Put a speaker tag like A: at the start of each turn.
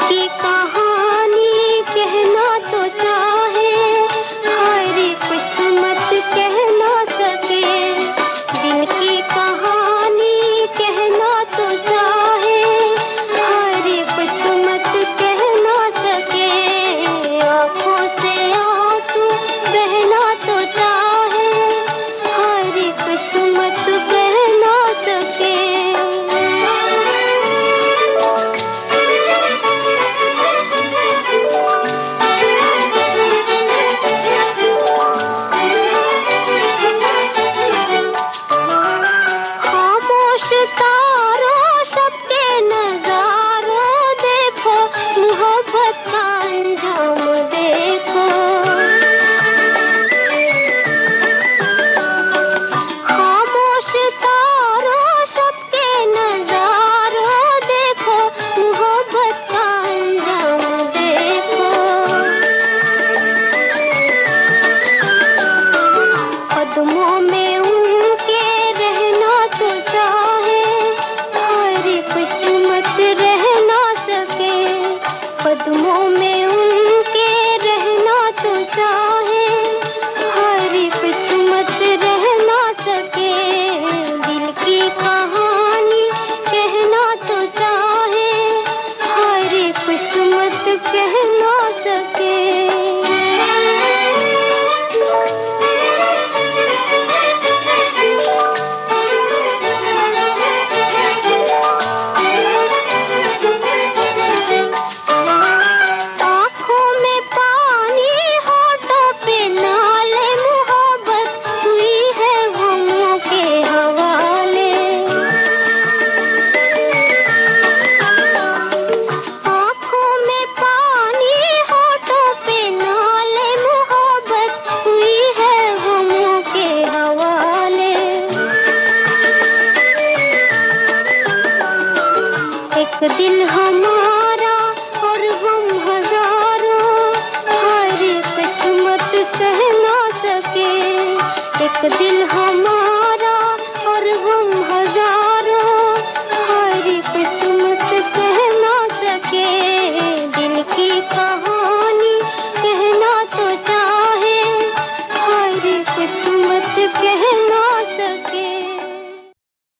A: की कहानी कहना तो चाह करता कह ना सके। एक दिल हमारा और हम हज़ारों हर किस्मत सह ना सके। एक दिल हमारा और हम